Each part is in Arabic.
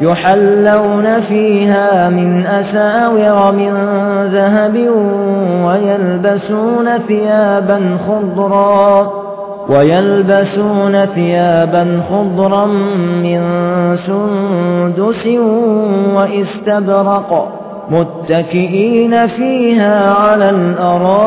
يحلون فيها من أساور من ذهب ويلبسون ثيابا خضرا ويلبسون ثيابا خضرا من سندس وإستبرق متكئين فيها على الأرائك.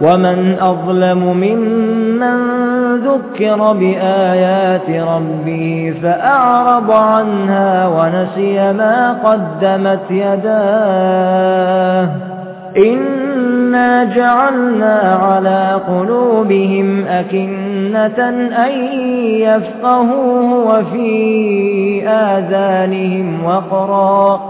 ومن أظلم ممن ذكر بآيات ربه فأعرض عنها ونسي ما قدمت يداه إنا جعلنا على قلوبهم أكنة أن يفقهوه وفي آذانهم وقرا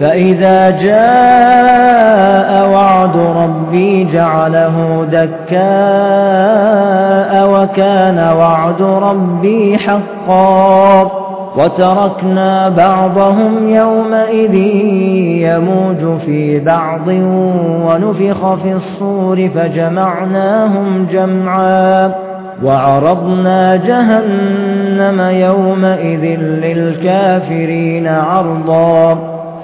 فإذا جاء وعد ربي جعله دكاء وكان وعد ربي حقا. وتركنا بعضهم يومئذ يموج في بعض ونفخ في الصور فجمعناهم جمعا. وعرضنا جهنم يومئذ للكافرين عرضا.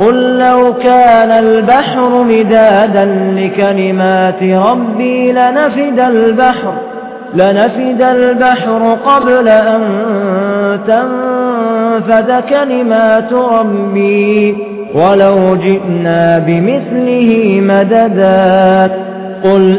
قل لو كان البحر مدادا لكلمات ربي لنفد البحر لنفد البحر قبل أن تنفد كلمات ربي. ولو جئنا بمثله مددا قل